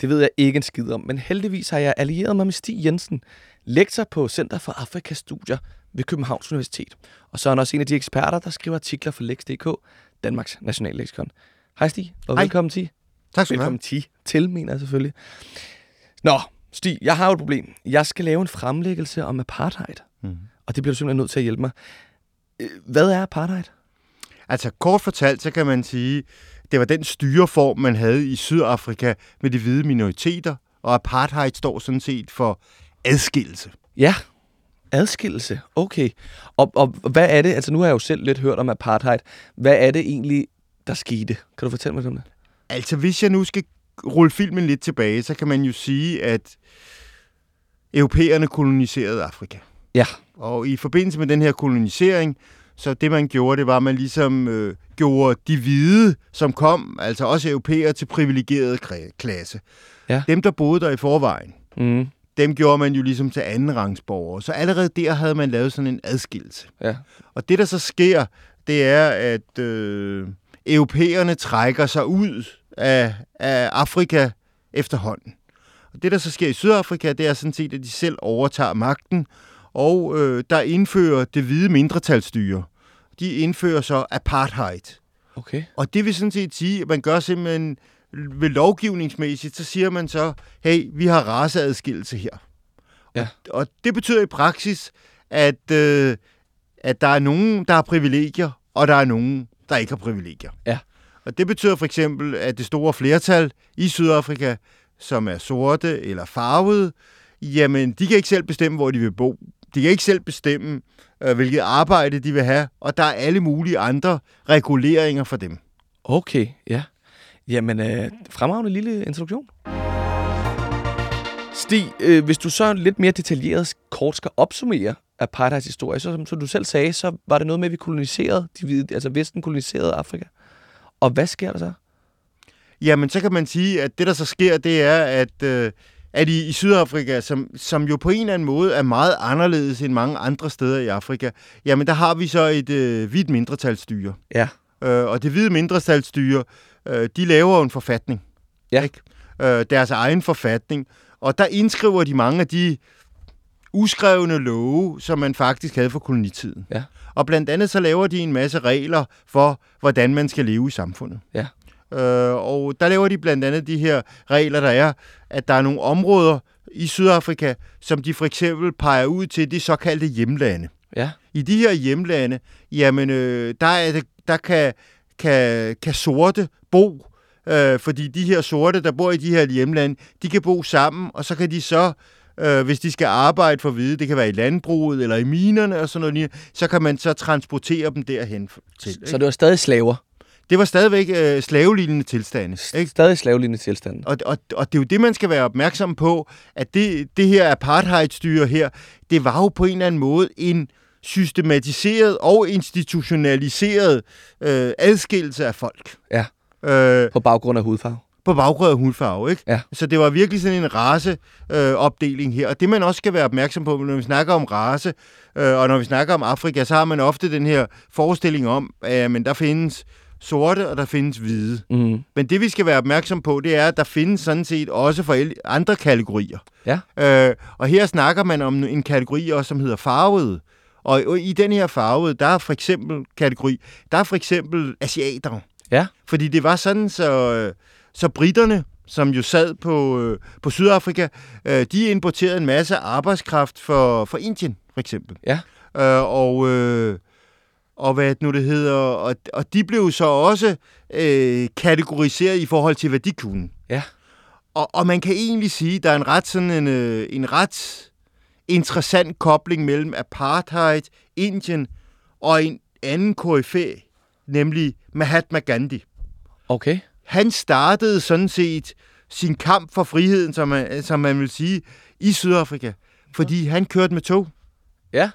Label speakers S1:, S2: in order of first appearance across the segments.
S1: Det ved jeg ikke en skid om, men heldigvis har jeg allieret mig med Stig Jensen, lektor på Center for Afrikas Studier ved Københavns Universitet. Og så er han også en af de eksperter, der skriver artikler for Lex.dk, Danmarks nationalleksikon. Hej Stig, og
S2: Hej.
S1: velkommen til.
S2: Tak skal du have.
S1: Velkommen til, til mener jeg selvfølgelig. Nå, Stig, jeg har jo et problem. Jeg skal lave en fremlæggelse om apartheid,
S2: Mm.
S1: og det bliver du simpelthen nødt til at hjælpe mig. Øh, Hvad er apartheid?
S2: Altså kort fortalt, så kan man sige, det var den styreform, man havde i Sydafrika med de hvide minoriteter, og apartheid står sådan set for adskillelse.
S1: Ja, adskillelse. Okay. Og, og hvad er det? Altså nu har jeg jo selv lidt hørt om apartheid. Hvad er det egentlig, der skete? Kan du fortælle mig om det?
S2: Altså hvis jeg nu skal rulle filmen lidt tilbage, så kan man jo sige, at europæerne koloniserede Afrika.
S1: Ja.
S2: Og i forbindelse med den her kolonisering, så det man gjorde, det var, at man ligesom øh, gjorde de hvide, som kom, altså også europæere, til privilegeret kla- klasse.
S1: Ja.
S2: Dem, der boede der i forvejen,
S1: Mm.
S2: dem gjorde man jo ligesom til andenrangsborgere. Så allerede der havde man lavet sådan en adskillelse.
S1: Ja.
S2: Og det, der så sker, det er, at øh, europæerne trækker sig ud af, af Afrika efterhånden. Og det, der så sker i Sydafrika, det er sådan set, at de selv overtager magten, og øh, der indfører det hvide mindretalsstyre. De indfører så apartheid.
S1: Okay.
S2: Og det vil sådan set sige, at man gør simpelthen ved lovgivningsmæssigt, så siger man så, hey, vi har raceadskillelse her.
S1: Ja.
S2: Og, og det betyder i praksis, at, øh, at der er nogen, der har privilegier, og der er nogen, der ikke har privilegier.
S1: Ja.
S2: Og det betyder for eksempel, at det store flertal i Sydafrika, som er sorte eller farvede, jamen, de kan ikke selv bestemme, hvor de vil bo. De kan ikke selv bestemme, øh, hvilket arbejde de vil have, og der er alle mulige andre reguleringer for dem.
S1: Okay, ja. Jamen, øh, fremragende lille introduktion. Stig, øh, hvis du så lidt mere detaljeret kort skal opsummere apartheids historie, så som, som du selv sagde, så var det noget med, at vi koloniserede, de hvide, altså Vesten koloniserede Afrika. Og hvad sker der så?
S2: Jamen, så kan man sige, at det, der så sker, det er, at, øh, at i, i Sydafrika, som, som jo på en eller anden måde er meget anderledes end mange andre steder i Afrika, jamen, der har vi så et øh, hvidt mindretalsstyre.
S1: Ja.
S2: Øh, og det hvide mindretalsstyre, øh, de laver en forfatning.
S1: Ja.
S2: Ikke? Øh, deres egen forfatning. Og der indskriver de mange af de uskrevne love, som man faktisk havde for kolonitiden.
S1: Ja.
S2: Og blandt andet så laver de en masse regler for, hvordan man skal leve i samfundet.
S1: Ja.
S2: Øh, og der laver de blandt andet de her regler, der er, at der er nogle områder i Sydafrika, som de for eksempel peger ud til det såkaldte hjemlande.
S1: Ja.
S2: I de her hjemlande, jamen, øh, der, er det, der kan, kan, kan sorte bo, øh, fordi de her sorte, der bor i de her hjemlande, de kan bo sammen, og så kan de så, øh, hvis de skal arbejde for hvide, det kan være i landbruget eller i minerne og sådan noget, så kan man så transportere dem derhen til.
S1: Så det var stadig slaver.
S2: Det var stadigvæk øh, slavelignende tilstande. Ikke?
S1: Stadig slavelignende tilstand.
S2: Og, og, og det er jo det, man skal være opmærksom på, at det, det her apartheidstyre her, det var jo på en eller anden måde en systematiseret og institutionaliseret øh, adskillelse af folk.
S1: Ja.
S2: Øh,
S1: På baggrund af hudfarve.
S2: på baggrund af hudfarve, ikke?
S1: Ja.
S2: Så det var virkelig sådan en raceopdeling øh, opdeling her. Og det man også skal være opmærksom på, når vi snakker om race, øh, og når vi snakker om Afrika, så har man ofte den her forestilling om, at men der findes sorte, og der findes hvide.
S1: Mm.
S2: Men det, vi skal være opmærksom på, det er, at der findes sådan set også for andre kategorier.
S1: Ja.
S2: Øh, og her snakker man om en kategori også, som hedder farvede. Og i den her farvede, der er for eksempel kategori, der er for eksempel asiater.
S1: Ja.
S2: Fordi det var sådan, så, så britterne, som jo sad på, øh, på Sydafrika, øh, de importerede en masse arbejdskraft for, for Indien, for eksempel.
S1: Ja.
S2: Øh, og, øh, og hvad nu det hedder, og, og de blev så også øh, kategoriseret i forhold til, hvad de kunne.
S1: Ja.
S2: Og, og man kan egentlig sige, at der er en ret, sådan en, øh, en ret interessant kobling mellem apartheid, Indien og en anden KFA, nemlig Mahatma Gandhi.
S1: Okay.
S2: Han startede sådan set sin kamp for friheden, som man, som man vil sige, i Sydafrika. Fordi han kørte med tog.
S1: Ja.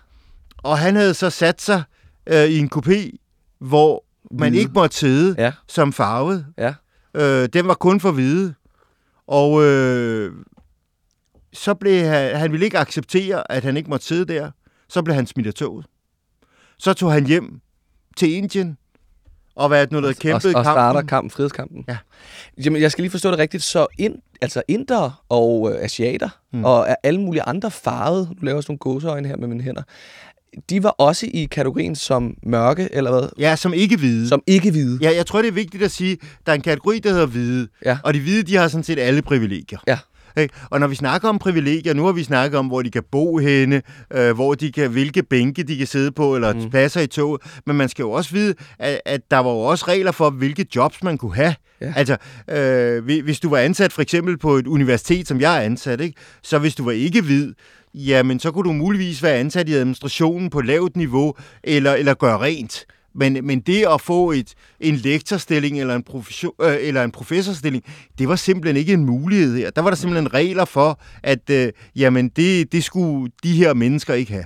S2: Og han havde så sat sig øh, i en kopé, hvor man
S1: Hvide.
S2: ikke måtte sidde
S1: Ja.
S2: som farvet.
S1: Ja.
S2: Øh, den var kun for hvide. Og øh, så blev han, han ville ikke acceptere, at han ikke måtte sidde der. Så blev han smidt af toget. Så tog han hjem til Indien, og hvad er det nu, der
S1: og,
S2: kæmpede
S1: og starter
S2: kampen.
S1: kampen, frihedskampen.
S2: Ja.
S1: Jamen, jeg skal lige forstå det rigtigt. Så ind, altså inder og øh, asiater mm. og alle mulige andre farvede, nu laver jeg sådan nogle gåseøjne her med mine hænder, de var også i kategorien som mørke, eller hvad?
S2: Ja, som ikke hvide.
S1: Som ikke hvide.
S2: Ja, jeg tror, det er vigtigt at sige, der er en kategori, der hedder hvide.
S1: Ja.
S2: Og de hvide, de har sådan set alle privilegier.
S1: Ja.
S2: Ikke? Og når vi snakker om privilegier, nu har vi snakket om, hvor de kan bo henne, øh, hvor de kan, hvilke bænke de kan sidde på, eller
S1: Mm.
S2: pladser i toget. Men man skal jo også vide, at, at der var jo også regler for, hvilke jobs man kunne have.
S1: Ja.
S2: Altså, øh, hvi- hvis du var ansat for eksempel på et universitet, som jeg er ansat, ikke? så hvis du var ikke hvid, jamen så kunne du muligvis være ansat i administrationen på lavt niveau, eller, eller gøre rent. Men, men det at få et, en lektorstilling eller en, profession, øh, eller en professorstilling, det var simpelthen ikke en mulighed her. Der var der simpelthen regler for, at øh, jamen det, det skulle de her mennesker ikke have.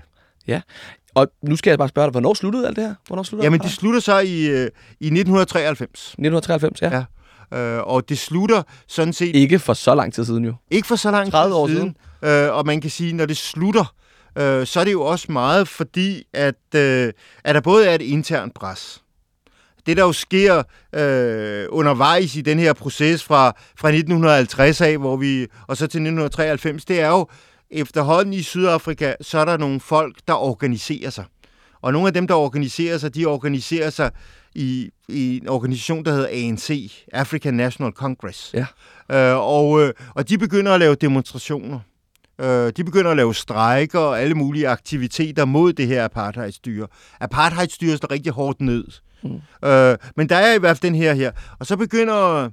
S1: Og nu skal jeg bare spørge dig, hvornår sluttede alt det her? Hvornår sluttede
S2: Jamen det? slutter så i, øh, i 1993,
S1: 1993, ja.
S2: Ja. øh, og det slutter sådan set
S1: Ikke for så lang tid siden jo.
S2: Ikke for så lang
S1: 30
S2: tid
S1: år
S2: siden. Øh, og man kan sige, når det slutter, øh, så er det jo også meget fordi, at, øh, at der både er et internt pres. Det, der jo sker øh, undervejs i den her proces fra, fra 1950 af, hvor vi, og så til 1993, det er jo efterhånden i Sydafrika, så er der nogle folk, der organiserer sig. Og nogle af dem, der organiserer sig, de organiserer sig i, i en organisation, der hedder ANC, African National Congress.
S1: Ja.
S2: Øh, og, øh, og de begynder at lave demonstrationer. Øh, de begynder at lave strejker og alle mulige aktiviteter mod det her apartheidstyre. Apartheidstyre står rigtig hårdt ned.
S1: Mm.
S2: Øh, men der er i hvert fald den her her. Og så begynder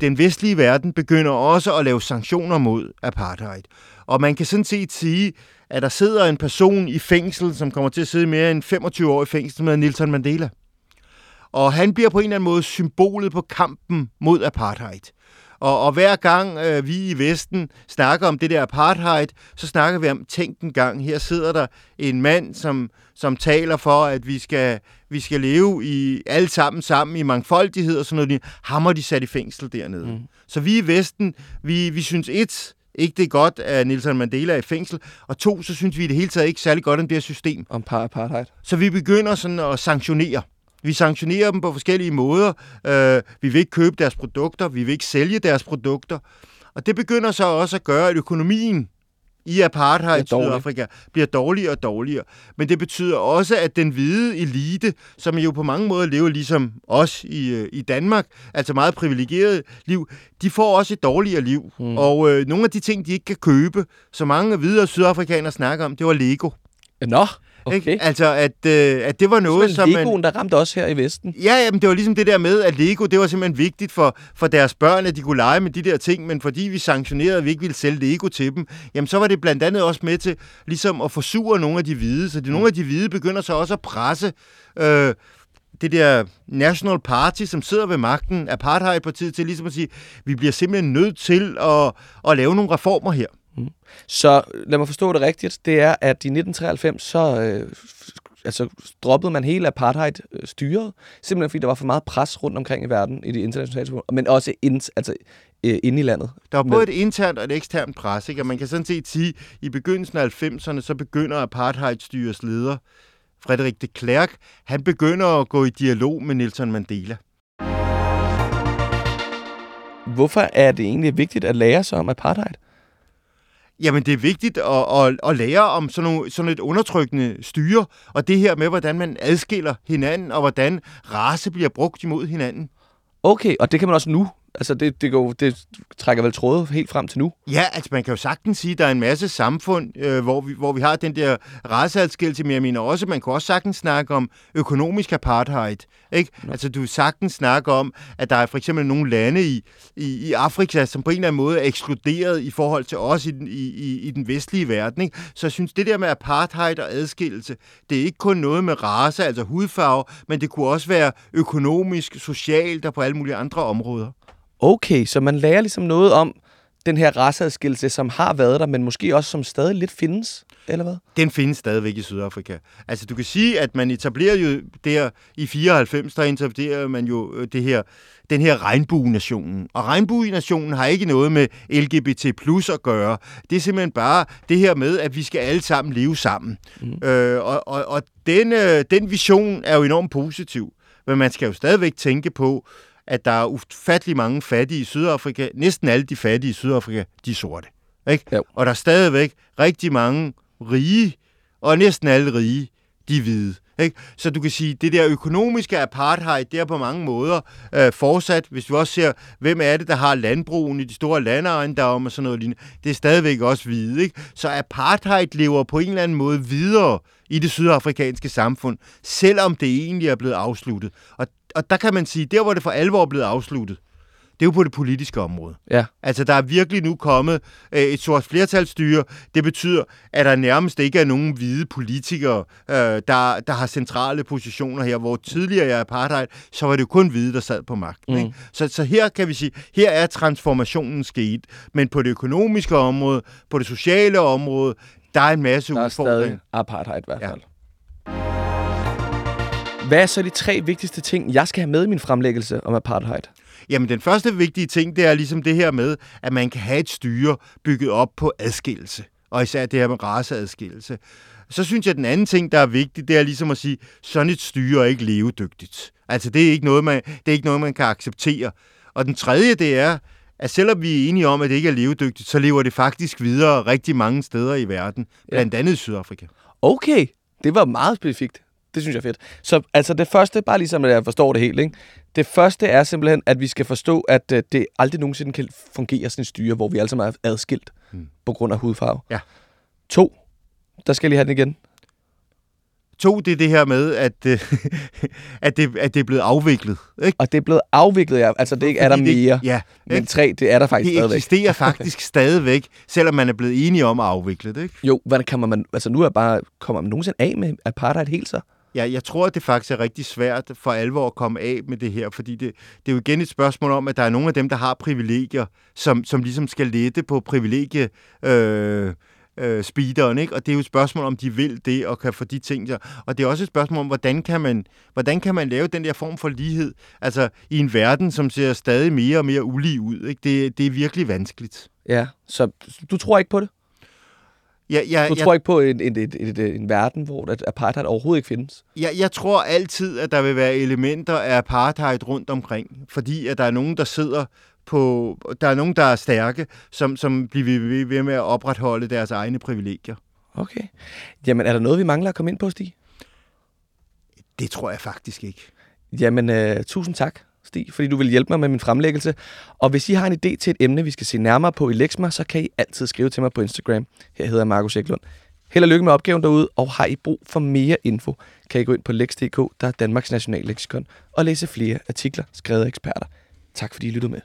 S2: den vestlige verden begynder også at lave sanktioner mod apartheid. Og man kan sådan set sige, at der sidder en person i fængsel, som kommer til at sidde mere end 25 år i fængsel, som hedder Nelson Mandela. Og han bliver på en eller anden måde symbolet på kampen mod apartheid. Og, og hver gang øh, vi i Vesten snakker om det der apartheid, så snakker vi om, tænk en gang, her sidder der en mand, som, som taler for, at vi skal, vi skal leve i alle sammen sammen i mangfoldighed og sådan noget. Ham har de sat i fængsel dernede. Mm. Så vi i Vesten, vi, vi synes et, ikke det er godt, at Nelson Mandela er i fængsel, og to, så synes vi i det hele taget ikke særlig godt om det her system.
S1: Om par apartheid.
S2: Så vi begynder sådan at sanktionere. Vi sanktionerer dem på forskellige måder. Øh, vi vil ikke købe deres produkter, vi vil ikke sælge deres produkter. Og det begynder så også at gøre, at økonomien i apartheid i. Sydafrika bliver dårligere og dårligere. Men det betyder også, at den hvide elite, som jo på mange måder lever ligesom os i, øh, i Danmark, altså meget privilegeret liv, de får også et dårligere liv.
S1: Mm.
S2: Og øh, nogle af de ting, de ikke kan købe, så mange hvide og sydafrikanere snakker om, det var Lego.
S1: Nå, okay.
S2: Ikke? Altså, at, øh, at det var noget, som man...
S1: Legoen, der ramte os her i Vesten.
S2: Ja, jamen, det var ligesom det der med, at Lego, det var simpelthen vigtigt for, for deres børn, at de kunne lege med de der ting, men fordi vi sanktionerede, at vi ikke ville sælge Lego til dem, jamen så var det blandt andet også med til ligesom at forsure nogle af de hvide. Så de, nogle af de hvide begynder så også at presse øh, det der National Party, som sidder ved magten, Apartheidpartiet, til ligesom at sige, vi bliver simpelthen nødt til at, at lave nogle reformer her.
S1: Så lad mig forstå det rigtigt. Det er, at i 1993, så øh, altså, droppede man hele apartheid-styret, simpelthen fordi der var for meget pres rundt omkring i verden i de internationale samfund, men også ind, altså, øh, inde i landet.
S2: Der var
S1: Men-
S2: både et internt og et eksternt pres, ikke? og man kan sådan set sige, at i begyndelsen af 90'erne, så begynder apartheidstyrets leder, Frederik de Klerk, han begynder at gå i dialog med Nelson Mandela.
S1: Hvorfor er det egentlig vigtigt at lære sig om apartheid?
S2: Jamen, det er vigtigt at, at, at lære om sådan, nogle, sådan et undertrykkende styre, og det her med, hvordan man adskiller hinanden, og hvordan race bliver brugt imod hinanden.
S1: Okay, og det kan man også nu. Altså, det, det, går, det trækker vel tråde helt frem til nu.
S2: Ja, altså man kan jo sagtens sige, at der er en masse samfund, øh, hvor, vi, hvor vi har den der raceadskillelse, men jeg mener også, man kan også sagtens snakke om økonomisk apartheid. Ikke?
S1: Nå.
S2: Altså du sagtens snakke om, at der er for eksempel nogle lande i, i, i Afrika, som på en eller anden måde er ekskluderet i forhold til os i den, i, i, i den vestlige verden. Ikke? Så jeg synes, det der med apartheid og adskillelse, det er ikke kun noget med race, altså hudfarve, men det kunne også være økonomisk, socialt og på alle mulige andre områder.
S1: Okay, så man lærer ligesom noget om den her raceadskillelse, som har været der, men måske også som stadig lidt findes, eller hvad?
S2: Den findes stadigvæk i Sydafrika. Altså, du kan sige, at man etablerer jo der i 94, der etablerer man jo øh, det her, den her regnbue-nationen. Og regnbue-nationen har ikke noget med LGBT plus at gøre. Det er simpelthen bare det her med, at vi skal alle sammen leve sammen. Mm. Øh, og og, og den, øh, den vision er jo enormt positiv. Men man skal jo stadigvæk tænke på, at der er ufattelig mange fattige i Sydafrika. Næsten alle de fattige i Sydafrika, de er sorte. Ikke?
S1: Jo.
S2: Og der er stadigvæk rigtig mange rige, og næsten alle rige, de er hvide. Ikke? Så du kan sige, det der økonomiske apartheid, det er på mange måder øh, fortsat. Hvis du også ser, hvem er det, der har landbrugen i de store landeejendomme og sådan noget lignende, det er stadigvæk også hvide. Ikke? Så apartheid lever på en eller anden måde videre i det sydafrikanske samfund, selvom det egentlig er blevet afsluttet. Og, og der kan man sige, der hvor det for alvor er blevet afsluttet, det er jo på det politiske område.
S1: Ja.
S2: Altså, der er virkelig nu kommet øh, et sort flertalsstyre. Det betyder, at der nærmest ikke er nogen hvide politikere, øh, der, der har centrale positioner her, hvor tidligere i apartheid, så var det jo kun hvide, der sad på magten.
S1: Mm.
S2: Ikke? Så, så her kan vi sige, her er transformationen sket. Men på det økonomiske område, på det sociale område, der er en masse
S1: Der er
S2: udfordringer.
S1: stadig apartheid i hvert
S2: Ja.
S1: Hvad er så de tre vigtigste ting, jeg skal have med i min fremlæggelse om apartheid?
S2: Jamen, den første vigtige ting, det er ligesom det her med, at man kan have et styre bygget op på adskillelse. Og især det her med raceadskillelse. Så synes jeg, at den anden ting, der er vigtig, det er ligesom at sige, sådan et styre er ikke levedygtigt. Altså, det er ikke noget, man, det er ikke noget, man kan acceptere. Og den tredje, det er, at selvom vi er enige om, at det ikke er levedygtigt, så lever det faktisk videre rigtig mange steder i verden. Blandt andet i Sydafrika.
S1: Okay, det var meget specifikt. Det synes jeg er fedt. Så altså det første, bare ligesom at jeg forstår det helt, ikke? Det første er simpelthen, at vi skal forstå, at øh, det aldrig nogensinde kan fungere sådan et styre, hvor vi alle sammen er adskilt
S2: Hmm.
S1: på grund af hudfarve.
S2: Ja.
S1: To, der skal jeg lige have den igen.
S2: To, det er det her med, at, øh, at, det, at det er blevet afviklet. Ikke?
S1: Og det er blevet afviklet, ja. altså det ikke er der
S2: det-
S1: mere.
S2: Ja,
S1: Men
S2: ikke?
S1: tre, det er der faktisk
S2: det
S1: stadigvæk.
S2: eksisterer faktisk stadigvæk, selvom man er blevet enige om at afvikle det. Ikke?
S1: Jo, hvordan kan man, altså nu er bare, kommer man nogensinde af med apartheid helt så?
S2: Ja, jeg tror, at det faktisk er rigtig svært for alvor at komme af med det her, fordi det, det er jo igen et spørgsmål om, at der er nogle af dem, der har privilegier, som, som ligesom skal lette på privilegie øh, øh, speederen, ikke? Og det er jo et spørgsmål, om de vil det og kan få de ting der. Og det er også et spørgsmål om, hvordan kan man, hvordan kan man lave den der form for lighed, altså i en verden, som ser stadig mere og mere ulig ud, ikke? Det, det er virkelig vanskeligt.
S1: Ja, så du tror ikke på det?
S2: Jeg, jeg,
S1: Du
S2: jeg,
S1: tror ikke på en, en, en, en, en verden, hvor at apartheid overhovedet ikke findes?
S2: Jeg, jeg tror altid, at der vil være elementer af apartheid rundt omkring, fordi at der er nogen, der sidder på, der er nogen, der er stærke, som, som bliver ved, ved med at opretholde deres egne privilegier.
S1: Okay. Jamen, er der noget, vi mangler at komme ind på, Stig?
S2: Det tror jeg faktisk ikke.
S1: Jamen, øh, tusind tak, Stig, fordi du vil hjælpe mig med min fremlæggelse. Og hvis I har en idé til et emne, vi skal se nærmere på i Lexma, så kan I altid skrive til mig på Instagram. Her hedder jeg Markus Eklund. Held og lykke med opgaven derude, og har I brug for mere info, kan I gå ind på lex.dk, der er Danmarks nationalleksikon, og læse flere artikler skrevet af eksperter. Tak fordi I lyttede med.